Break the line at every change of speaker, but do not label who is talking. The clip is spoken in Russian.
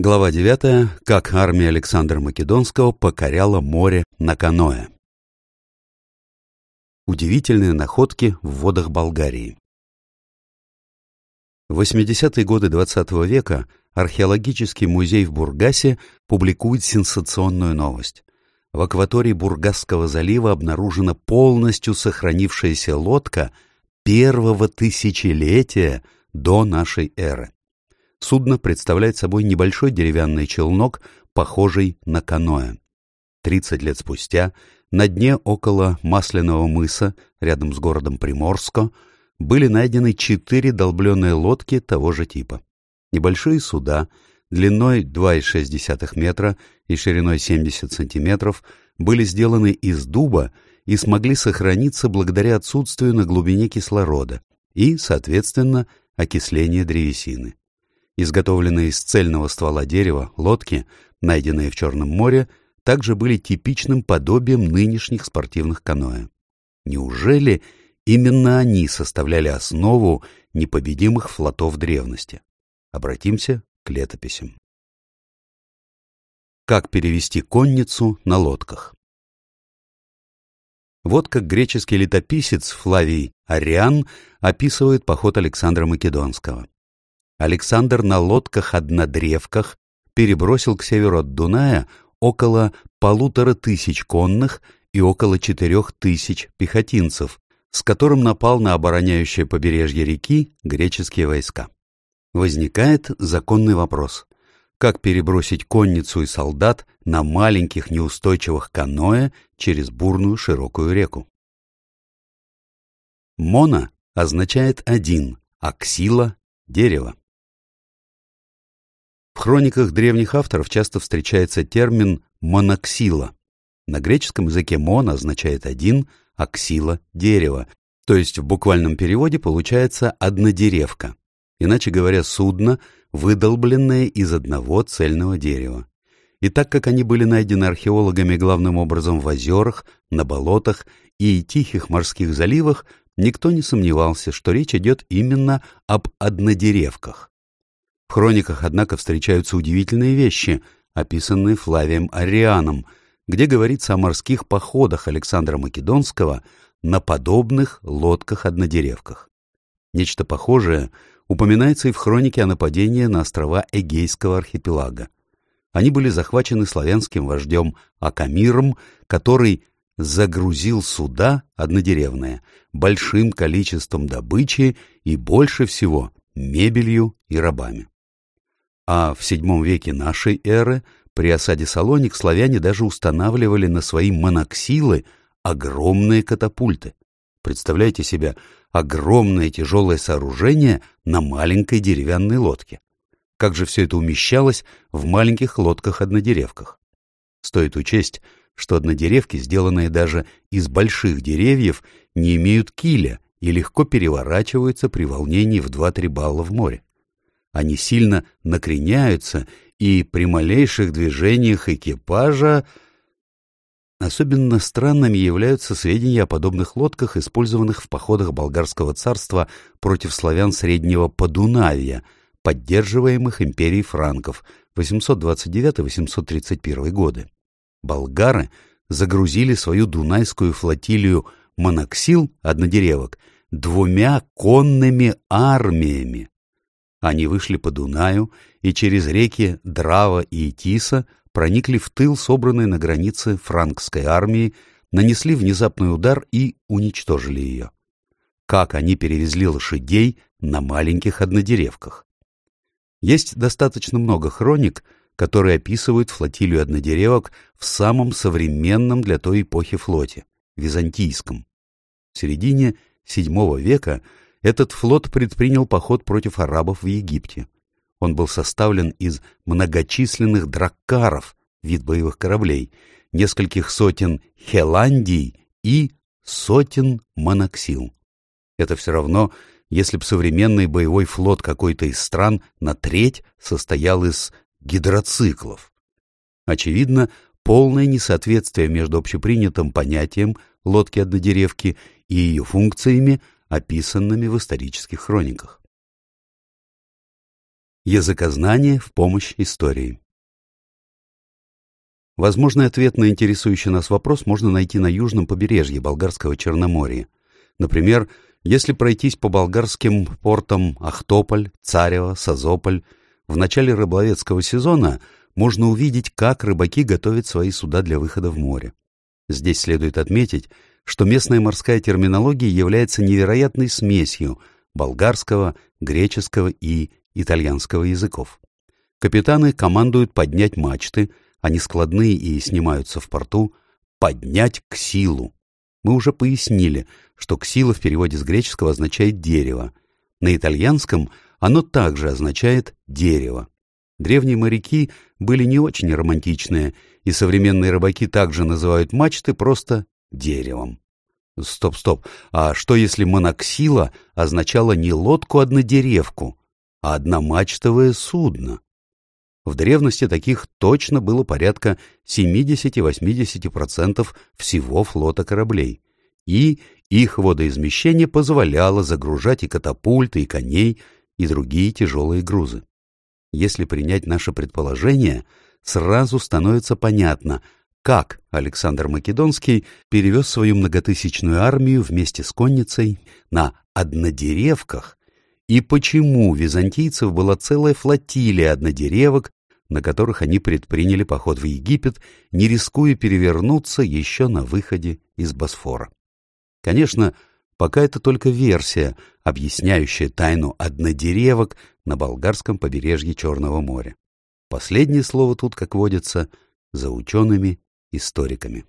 Глава 9. Как армия Александра Македонского покоряла море на каноэ. Удивительные находки в водах Болгарии. В 80-е годы XX -го века археологический музей в Бургасе публикует сенсационную новость. В акватории Бургасского залива обнаружена полностью сохранившаяся лодка первого тысячелетия до нашей эры. Судно представляет собой небольшой деревянный челнок, похожий на каноэ. 30 лет спустя на дне около Масляного мыса, рядом с городом Приморско, были найдены четыре долбленные лодки того же типа. Небольшие суда, длиной 2,6 метра и шириной 70 сантиметров, были сделаны из дуба и смогли сохраниться благодаря отсутствию на глубине кислорода и, соответственно, окисления древесины. Изготовленные из цельного ствола дерева лодки, найденные в Черном море, также были типичным подобием нынешних спортивных каноэ. Неужели именно они составляли основу непобедимых флотов древности? Обратимся к летописям. Как перевести конницу на лодках? Вот как греческий летописец Флавий Ариан описывает поход Александра Македонского. Александр на лодках-однодревках перебросил к северу от Дуная около полутора тысяч конных и около четырех тысяч пехотинцев, с которым напал на обороняющее побережье реки греческие войска. Возникает законный вопрос. Как перебросить конницу и солдат на маленьких неустойчивых каноэ через бурную широкую реку? Мона означает «один», а ксила — «дерево». В хрониках древних авторов часто встречается термин «моноксила». На греческом языке «мон» означает «один», а «ксила» — «дерево», то есть в буквальном переводе получается «однодеревка», иначе говоря, судно, выдолбленное из одного цельного дерева. И так как они были найдены археологами главным образом в озерах, на болотах и тихих морских заливах, никто не сомневался, что речь идет именно об однодеревках. В хрониках, однако, встречаются удивительные вещи, описанные Флавием Арианом, где говорится о морских походах Александра Македонского на подобных лодках-однодеревках. Нечто похожее упоминается и в хронике о нападении на острова Эгейского архипелага. Они были захвачены славянским вождем Акамиром, который загрузил суда однодеревные большим количеством добычи и больше всего мебелью и рабами. А в VII веке нашей эры при осаде Салоник славяне даже устанавливали на свои моноксилы огромные катапульты. Представляете себе огромное тяжелое сооружение на маленькой деревянной лодке. Как же все это умещалось в маленьких лодках-однодеревках? Стоит учесть, что однодеревки, сделанные даже из больших деревьев, не имеют киля и легко переворачиваются при волнении в 2-3 балла в море они сильно накреняются, и при малейших движениях экипажа Особенно странными являются сведения о подобных лодках, использованных в походах болгарского царства против славян Среднего Подунавья, поддерживаемых империей франков 829-831 годы. Болгары загрузили свою дунайскую флотилию моноксил, однодеревок, двумя конными армиями. Они вышли по Дунаю и через реки Драва и Тиса проникли в тыл, собранной на границе франкской армии, нанесли внезапный удар и уничтожили ее. Как они перевезли лошадей на маленьких однодеревках? Есть достаточно много хроник, которые описывают флотилию однодеревок в самом современном для той эпохи флоте — византийском. В середине VII века этот флот предпринял поход против арабов в Египте. Он был составлен из многочисленных драккаров, вид боевых кораблей, нескольких сотен хеландий и сотен моноксил. Это все равно, если бы современный боевой флот какой-то из стран на треть состоял из гидроциклов. Очевидно, полное несоответствие между общепринятым понятием лодки-однодеревки и ее функциями описанными в исторических хрониках. Языкознание в помощь истории. Возможный ответ на интересующий нас вопрос можно найти на южном побережье Болгарского Черноморья. Например, если пройтись по болгарским портам Ахтополь, Царево, Созополь, в начале рыболовецкого сезона можно увидеть, как рыбаки готовят свои суда для выхода в море. Здесь следует отметить, что местная морская терминология является невероятной смесью болгарского, греческого и итальянского языков. Капитаны командуют поднять мачты, они складные и снимаются в порту, поднять к силу. Мы уже пояснили, что ксила в переводе с греческого означает «дерево». На итальянском оно также означает «дерево». Древние моряки были не очень романтичные, и современные рыбаки также называют мачты просто деревом. Стоп, стоп, а что если моноксила означала не лодку-однодеревку, а одномачтовое судно? В древности таких точно было порядка 70-80% всего флота кораблей, и их водоизмещение позволяло загружать и катапульты, и коней, и другие тяжелые грузы. Если принять наше предположение, сразу становится понятно, как Александр Македонский перевез свою многотысячную армию вместе с конницей на однодеревках и почему византийцев была целая флотилия однодеревок, на которых они предприняли поход в Египет, не рискуя перевернуться еще на выходе из Босфора. Конечно, пока это только версия, объясняющая тайну однодеревок на болгарском побережье Черного моря. Последнее слово тут, как водится, за учеными-историками.